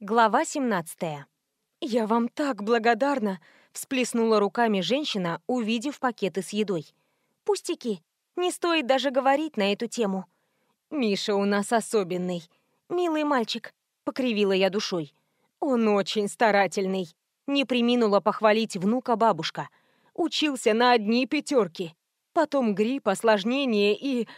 Глава 17. «Я вам так благодарна!» — всплеснула руками женщина, увидев пакеты с едой. «Пустяки. Не стоит даже говорить на эту тему. Миша у нас особенный. Милый мальчик», — покривила я душой. «Он очень старательный». Не приминула похвалить внука бабушка. Учился на одни пятерки. Потом грипп, осложнение и...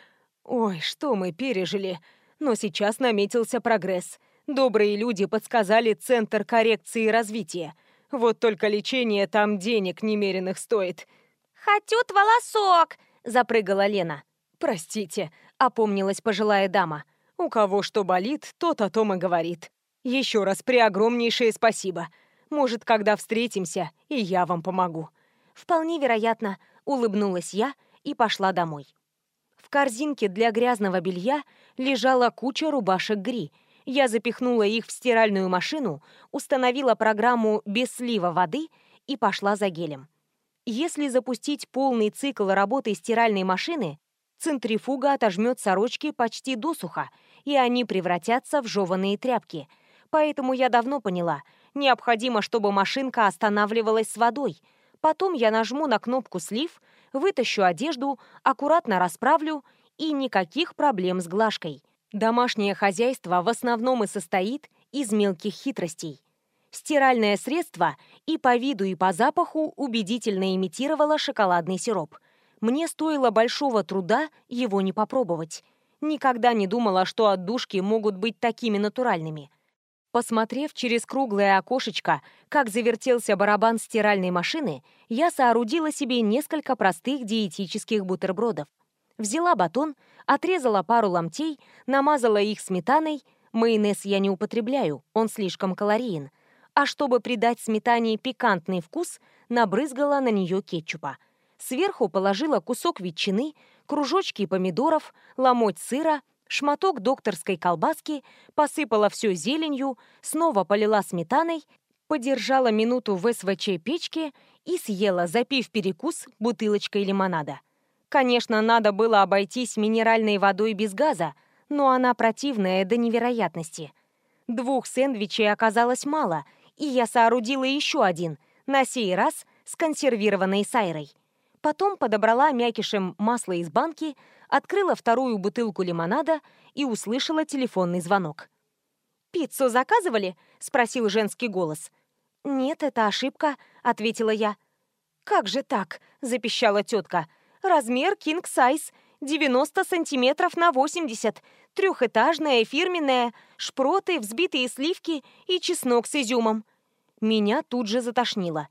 Ой, что мы пережили. Но сейчас наметился прогресс — Добрые люди подсказали Центр коррекции и развития. Вот только лечение там денег немеренных стоит. «Хотют волосок!» — запрыгала Лена. «Простите», — опомнилась пожилая дама. «У кого что болит, тот о том и говорит. Еще раз преогромнейшее спасибо. Может, когда встретимся, и я вам помогу». «Вполне вероятно», — улыбнулась я и пошла домой. В корзинке для грязного белья лежала куча рубашек Гри — я запихнула их в стиральную машину, установила программу без слива воды и пошла за гелем. Если запустить полный цикл работы стиральной машины, центрифуга отожмет сорочки почти досуха, и они превратятся в жеванные тряпки. Поэтому я давно поняла, необходимо, чтобы машинка останавливалась с водой. Потом я нажму на кнопку «Слив», вытащу одежду, аккуратно расправлю, и никаких проблем с глажкой. Домашнее хозяйство в основном и состоит из мелких хитростей. Стиральное средство и по виду, и по запаху убедительно имитировало шоколадный сироп. Мне стоило большого труда его не попробовать. Никогда не думала, что отдушки могут быть такими натуральными. Посмотрев через круглое окошечко, как завертелся барабан стиральной машины, я соорудила себе несколько простых диетических бутербродов. Взяла батон, отрезала пару ломтей, намазала их сметаной. Майонез я не употребляю, он слишком калориен. А чтобы придать сметане пикантный вкус, набрызгала на нее кетчупа. Сверху положила кусок ветчины, кружочки помидоров, ломоть сыра, шматок докторской колбаски, посыпала все зеленью, снова полила сметаной, подержала минуту в СВЧ печке и съела, запив перекус бутылочкой лимонада. Конечно, надо было обойтись минеральной водой без газа, но она противная до невероятности. Двух сэндвичей оказалось мало, и я соорудила еще один, на сей раз с консервированной сайрой. Потом подобрала мякишем масло из банки, открыла вторую бутылку лимонада и услышала телефонный звонок. «Пиццу заказывали?» — спросил женский голос. «Нет, это ошибка», — ответила я. «Как же так?» — запищала тетка. Размер king size, 90 сантиметров на 80, трехэтажная, фирменная, шпроты, взбитые сливки и чеснок с изюмом. Меня тут же затошнило.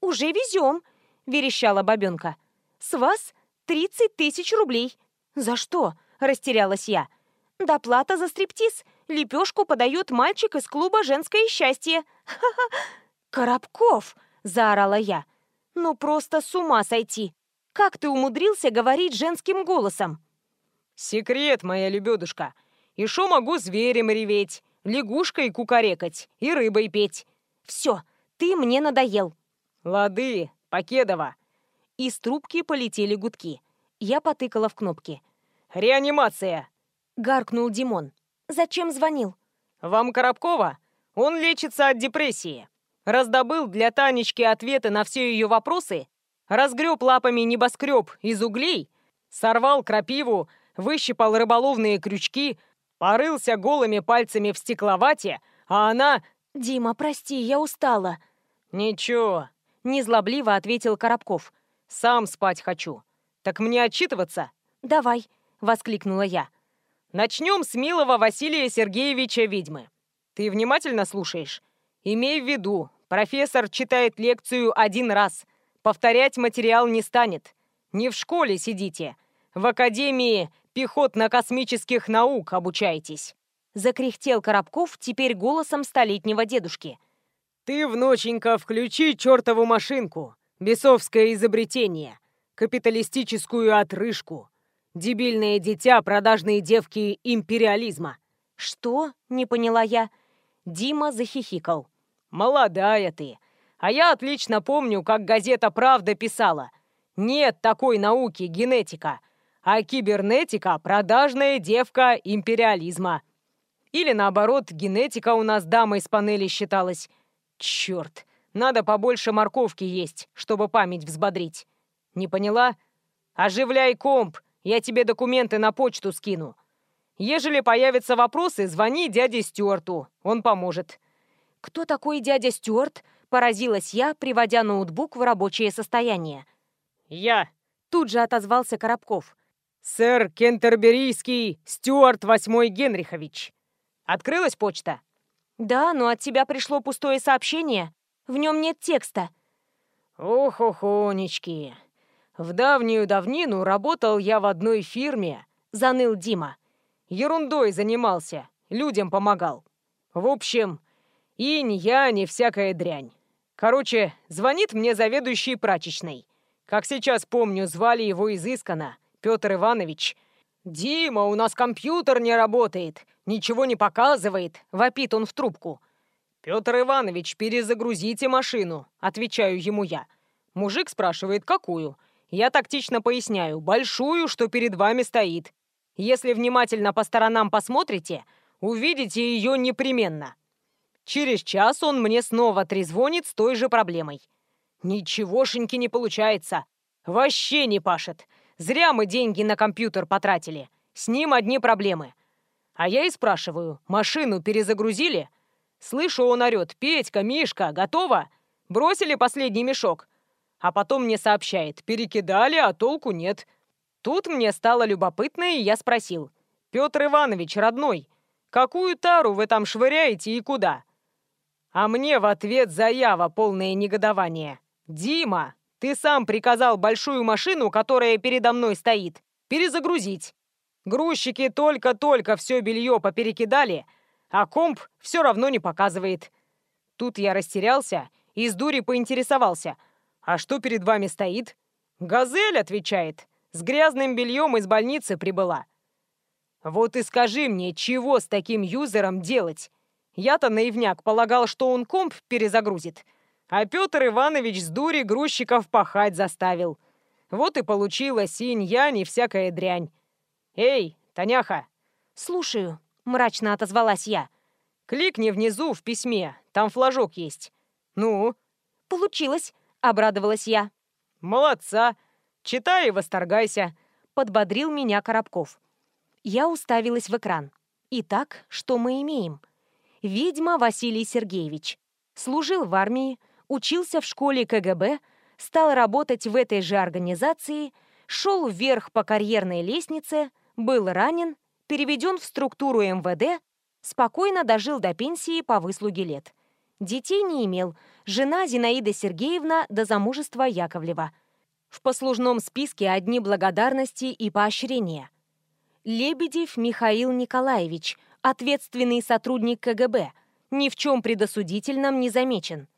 «Уже везем», — верещала бабенка. «С вас 30 тысяч рублей». «За что?» — растерялась я. «Доплата за стриптиз. Лепешку подает мальчик из клуба «Женское счастье». «Ха-ха!» «Коробков!» — заорала я. «Ну просто с ума сойти! Как ты умудрился говорить женским голосом?» «Секрет, моя лебедушка. И шо могу зверем реветь, лягушкой кукарекать и рыбой петь?» «Все, ты мне надоел». «Лады, Покедова». Из трубки полетели гудки. Я потыкала в кнопки. «Реанимация!» — гаркнул Димон. «Зачем звонил?» «Вам Коробкова? Он лечится от депрессии. Раздобыл для Танечки ответы на все ее вопросы разгреб лапами небоскреб из углей, сорвал крапиву, выщипал рыболовные крючки, порылся голыми пальцами в стекловате, а она... «Дима, прости, я устала». «Ничего», — незлобливо ответил Коробков. «Сам спать хочу. Так мне отчитываться?» «Давай», — воскликнула я. «Начнем с милого Василия Сергеевича Ведьмы. Ты внимательно слушаешь? Имей в виду, профессор читает лекцию один раз, Повторять материал не станет. Не в школе сидите. В Академии пехотно-космических наук обучаетесь. Закряхтел Коробков теперь голосом столетнего дедушки. Ты, внученька, включи чертову машинку. Бесовское изобретение. Капиталистическую отрыжку. Дебильное дитя продажные девки империализма. Что? Не поняла я. Дима захихикал. Молодая ты. А я отлично помню, как газета «Правда» писала. Нет такой науки генетика, а кибернетика – продажная девка империализма. Или наоборот, генетика у нас дамой с панели считалась. Черт, надо побольше морковки есть, чтобы память взбодрить. Не поняла? Оживляй комп, я тебе документы на почту скину. Ежели появятся вопросы, звони дяде Стюарту, он поможет. Кто такой дядя Стюарт? Поразилась я, приводя ноутбук в рабочее состояние. Я. Тут же отозвался Коробков. Сэр Кентерберийский Стюарт Восьмой Генрихович. Открылась почта? Да, но от тебя пришло пустое сообщение. В нем нет текста. Ох-охонечки. В давнюю давнину работал я в одной фирме, заныл Дима. Ерундой занимался, людям помогал. В общем, инь-янь и всякая дрянь. Короче, звонит мне заведующий прачечной. Как сейчас помню, звали его изысканно, Петр Иванович. «Дима, у нас компьютер не работает, ничего не показывает», — вопит он в трубку. «Петр Иванович, перезагрузите машину», — отвечаю ему я. Мужик спрашивает, какую. Я тактично поясняю, большую, что перед вами стоит. Если внимательно по сторонам посмотрите, увидите ее непременно. Через час он мне снова трезвонит с той же проблемой. Ничегошеньки не получается. Вообще не пашет. Зря мы деньги на компьютер потратили. С ним одни проблемы. А я и спрашиваю, машину перезагрузили? Слышу, он орёт, «Петька, Мишка, готово?» Бросили последний мешок. А потом мне сообщает, перекидали, а толку нет. Тут мне стало любопытно, и я спросил, «Петр Иванович, родной, какую тару вы там швыряете и куда?» А мне в ответ заява полное негодование. «Дима, ты сам приказал большую машину, которая передо мной стоит, перезагрузить. Грузчики только-только все белье поперекидали, а комп все равно не показывает». Тут я растерялся и с дури поинтересовался. «А что перед вами стоит?» «Газель», — отвечает. «С грязным бельем из больницы прибыла». «Вот и скажи мне, чего с таким юзером делать?» Я-то наивняк полагал, что он комп перезагрузит. А Петр Иванович с дури грузчиков пахать заставил. Вот и получилось инь-янь и всякая дрянь. «Эй, Таняха!» «Слушаю», — мрачно отозвалась я. «Кликни внизу в письме, там флажок есть». «Ну?» «Получилось», — обрадовалась я. «Молодца! Читай и восторгайся», — подбодрил меня Коробков. Я уставилась в экран. Итак, что мы имеем? Ведьма Василий Сергеевич. Служил в армии, учился в школе КГБ, стал работать в этой же организации, шел вверх по карьерной лестнице, был ранен, переведен в структуру МВД, спокойно дожил до пенсии по выслуге лет. Детей не имел, жена Зинаида Сергеевна до замужества Яковлева. В послужном списке одни благодарности и поощрения. Лебедев Михаил Николаевич – ответственный сотрудник КГБ, ни в чем предосудительном не замечен.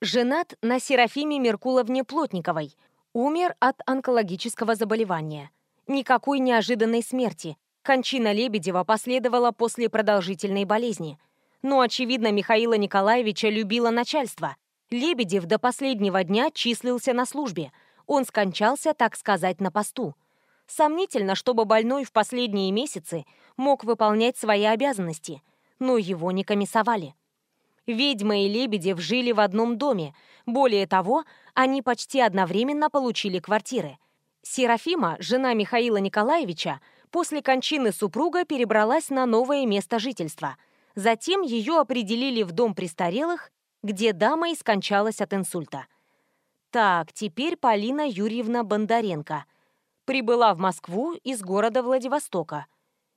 Женат на Серафиме Меркуловне Плотниковой, умер от онкологического заболевания. Никакой неожиданной смерти. Кончина Лебедева последовала после продолжительной болезни. Но, очевидно, Михаила Николаевича любило начальство. Лебедев до последнего дня числился на службе. Он скончался, так сказать, на посту. Сомнительно, чтобы больной в последние месяцы мог выполнять свои обязанности, но его не комиссовали. Ведьма и Лебедев жили в одном доме. Более того, они почти одновременно получили квартиры. Серафима, жена Михаила Николаевича, после кончины супруга перебралась на новое место жительства. Затем ее определили в дом престарелых, где дама и скончалась от инсульта. Так, теперь Полина Юрьевна Бондаренко – прибыла в Москву из города Владивостока.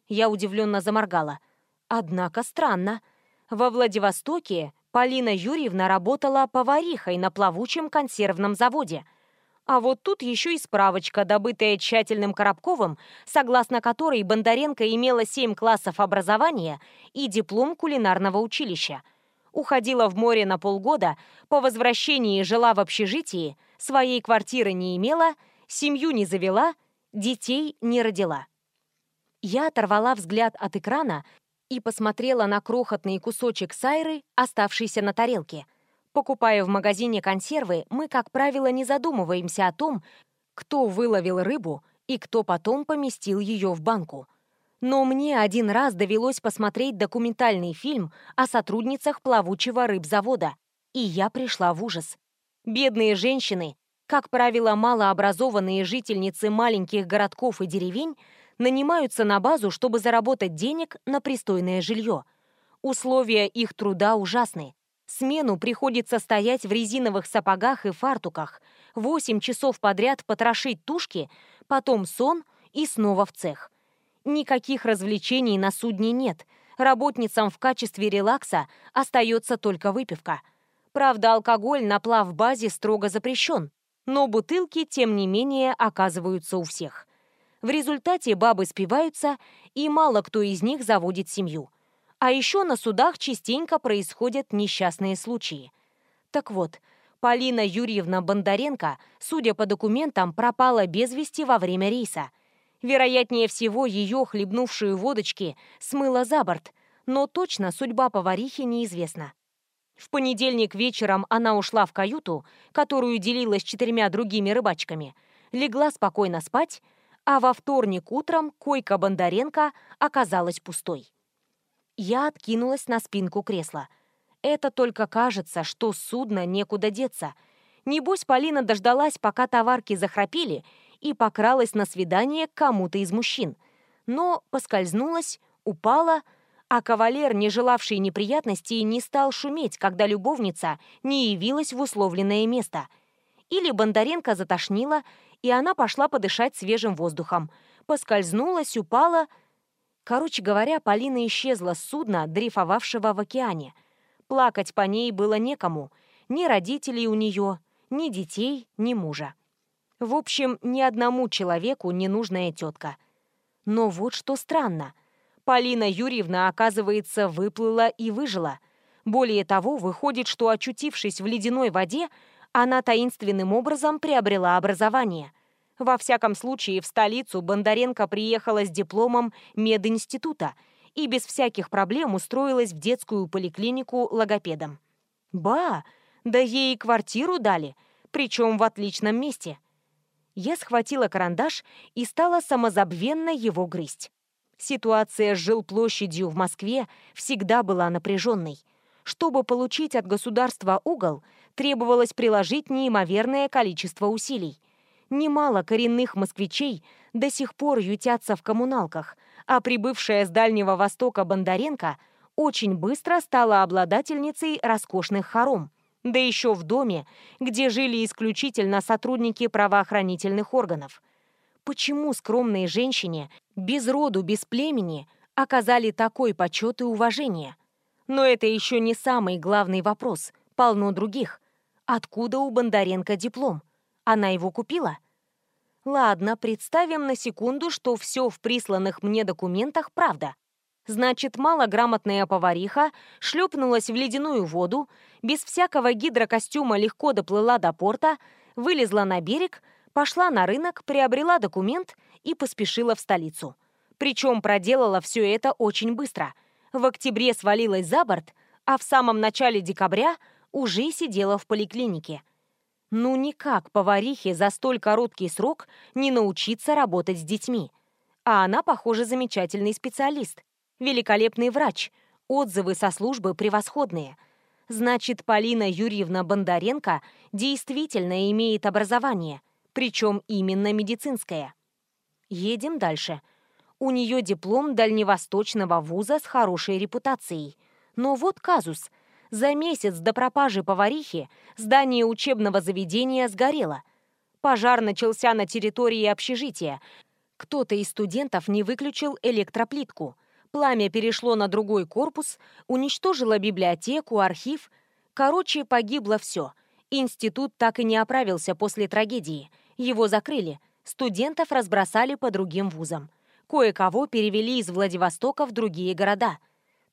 Я удивленно заморгала. Однако странно. Во Владивостоке Полина Юрьевна работала поварихой на плавучем консервном заводе. А вот тут еще и справочка, добытая тщательным Коробковым, согласно которой Бондаренко имела 7 классов образования и диплом кулинарного училища. Уходила в море на полгода, по возвращении жила в общежитии, своей квартиры не имела – семью не завела, детей не родила. Я оторвала взгляд от экрана и посмотрела на крохотный кусочек сайры, оставшийся на тарелке. Покупая в магазине консервы, мы, как правило, не задумываемся о том, кто выловил рыбу и кто потом поместил ее в банку. Но мне один раз довелось посмотреть документальный фильм о сотрудницах плавучего рыбзавода, и я пришла в ужас. Бедные женщины, как правило, малообразованные жительницы маленьких городков и деревень, нанимаются на базу, чтобы заработать денег на пристойное жилье. Условия их труда ужасны. Смену приходится стоять в резиновых сапогах и фартуках, 8 часов подряд потрошить тушки, потом сон и снова в цех. Никаких развлечений на судне нет. Работницам в качестве релакса остается только выпивка. Правда, алкоголь на плавбазе строго запрещен, но бутылки, тем не менее, оказываются у всех. В результате бабы спиваются, и мало кто из них заводит семью. А еще на судах частенько происходят несчастные случаи. Так вот, Полина Юрьевна Бондаренко, судя по документам, пропала без вести во время рейса. Вероятнее всего, ее хлебнувшую водочки смыло за борт, но точно судьба поварихи неизвестна. В понедельник вечером она ушла в каюту, которую делила с четырьмя другими рыбачками, легла спокойно спать, а во вторник утром койка Бондаренко оказалась пустой. Я откинулась на спинку кресла. Это только кажется, что судно некуда деться. Небось, Полина дождалась, пока товарки захрапели, и покралась на свидание к кому-то из мужчин. Но поскользнулась, упала, а кавалер, не желавший неприятностей, не стал шуметь, когда любовница не явилась в условленное место. Или Бондаренко затошнила, и она пошла подышать свежим воздухом. Поскользнулась, упала. Короче говоря, Полина исчезла с судна, дрейфовавшего в океане. Плакать по ней было некому. Ни родителей у нее, ни детей, ни мужа. В общем, ни одному человеку не нужная тетка. Но вот что странно. Полина Юрьевна, оказывается, выплыла и выжила. Более того, выходит, что, очутившись в ледяной воде, она таинственным образом приобрела образование. Во всяком случае, в столицу Бондаренко приехала с дипломом мединститута и без всяких проблем устроилась в детскую поликлинику логопедом. Ба! Да ей квартиру дали, причем в отличном месте. Я схватила карандаш и стала самозабвенно его грызть. Ситуация с жилплощадью в Москве всегда была напряженной. Чтобы получить от государства угол, требовалось приложить неимоверное количество усилий. Немало коренных москвичей до сих пор ютятся в коммуналках, а прибывшая с Дальнего Востока Бондаренко очень быстро стала обладательницей роскошных хором. Да еще в доме, где жили исключительно сотрудники правоохранительных органов – почему скромной женщине, без роду, без племени, оказали такой почет и уважение? Но это еще не самый главный вопрос, полно других. Откуда у Бондаренко диплом? Она его купила? Ладно, представим на секунду, что все в присланных мне документах правда. Значит, малограмотная повариха шлепнулась в ледяную воду, без всякого гидрокостюма легко доплыла до порта, вылезла на берег, пошла на рынок, приобрела документ и поспешила в столицу. Причем проделала все это очень быстро. В октябре свалилась за борт, а в самом начале декабря уже сидела в поликлинике. Ну никак поварихе за столь короткий срок не научиться работать с детьми. А она, похоже, замечательный специалист. Великолепный врач. Отзывы со службы превосходные. Значит, Полина Юрьевна Бондаренко действительно имеет образование – причем именно медицинское. Едем дальше. У нее диплом дальневосточного вуза с хорошей репутацией. Но вот казус. За месяц до пропажи поварихи здание учебного заведения сгорело. Пожар начался на территории общежития. Кто-то из студентов не выключил электроплитку. Пламя перешло на другой корпус, уничтожило библиотеку, архив. Короче, погибло все. Институт так и не оправился после трагедии – его закрыли, студентов разбросали по другим вузам. Кое-кого перевели из Владивостока в другие города.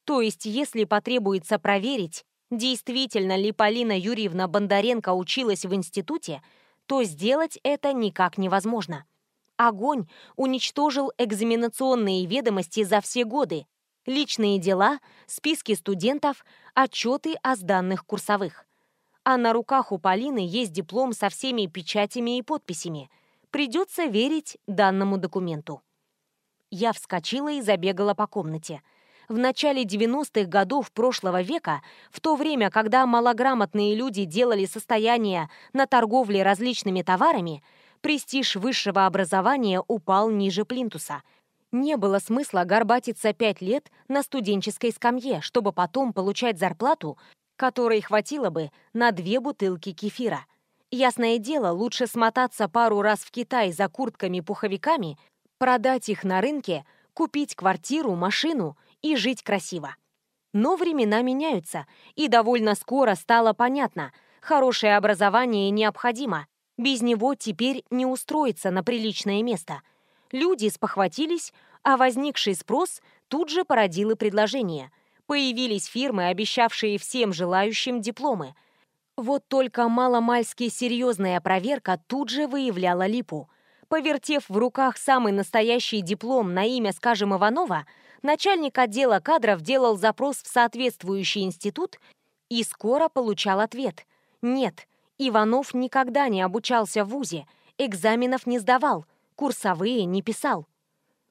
То есть, если потребуется проверить, действительно ли Полина Юрьевна Бондаренко училась в институте, то сделать это никак невозможно. Огонь уничтожил экзаменационные ведомости за все годы, личные дела, списки студентов, отчеты о сданных курсовых а на руках у Полины есть диплом со всеми печатями и подписями. Придется верить данному документу. Я вскочила и забегала по комнате. В начале 90-х годов прошлого века, в то время, когда малограмотные люди делали состояние на торговле различными товарами, престиж высшего образования упал ниже плинтуса. Не было смысла горбатиться пять лет на студенческой скамье, чтобы потом получать зарплату, которой хватило бы на две бутылки кефира. Ясное дело, лучше смотаться пару раз в Китай за куртками-пуховиками, продать их на рынке, купить квартиру, машину и жить красиво. Но времена меняются, и довольно скоро стало понятно, хорошее образование необходимо, без него теперь не устроиться на приличное место. Люди спохватились, а возникший спрос тут же породил и предложение. Появились фирмы, обещавшие всем желающим дипломы. Вот только маломальски серьезная проверка тут же выявляла липу. Повертев в руках самый настоящий диплом на имя, скажем, Иванова, начальник отдела кадров делал запрос в соответствующий институт и скоро получал ответ. Нет, Иванов никогда не обучался в ВУЗе, экзаменов не сдавал, курсовые не писал.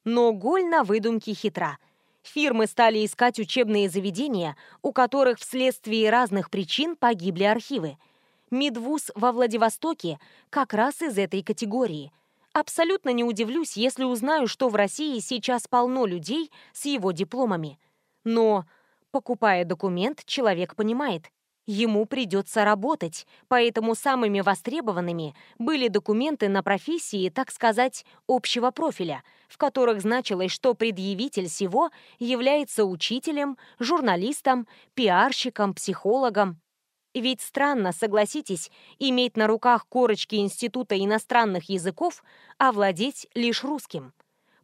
Но голь на выдумке хитра. Фирмы стали искать учебные заведения, у которых вследствие разных причин погибли архивы. Медвуз во Владивостоке как раз из этой категории. Абсолютно не удивлюсь, если узнаю, что в России сейчас полно людей с его дипломами. Но, покупая документ, человек понимает, Ему придется работать, поэтому самыми востребованными были документы на профессии, так сказать, общего профиля, в которых значилось, что предъявитель всего является учителем, журналистом, пиарщиком, психологом. Ведь странно, согласитесь, иметь на руках корочки Института иностранных языков, а владеть лишь русским.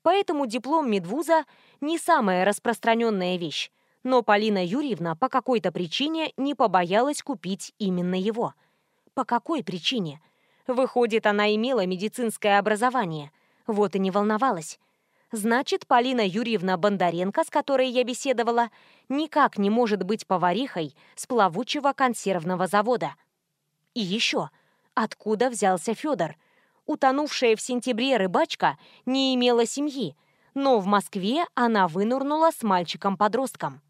Поэтому диплом медвуза не самая распространенная вещь, но Полина Юрьевна по какой-то причине не побоялась купить именно его. По какой причине? Выходит, она имела медицинское образование. Вот и не волновалась. Значит, Полина Юрьевна Бондаренко, с которой я беседовала, никак не может быть поварихой с плавучего консервного завода. И еще, откуда взялся Федор? Утонувшая в сентябре рыбачка не имела семьи, но в Москве она вынурнула с мальчиком-подростком.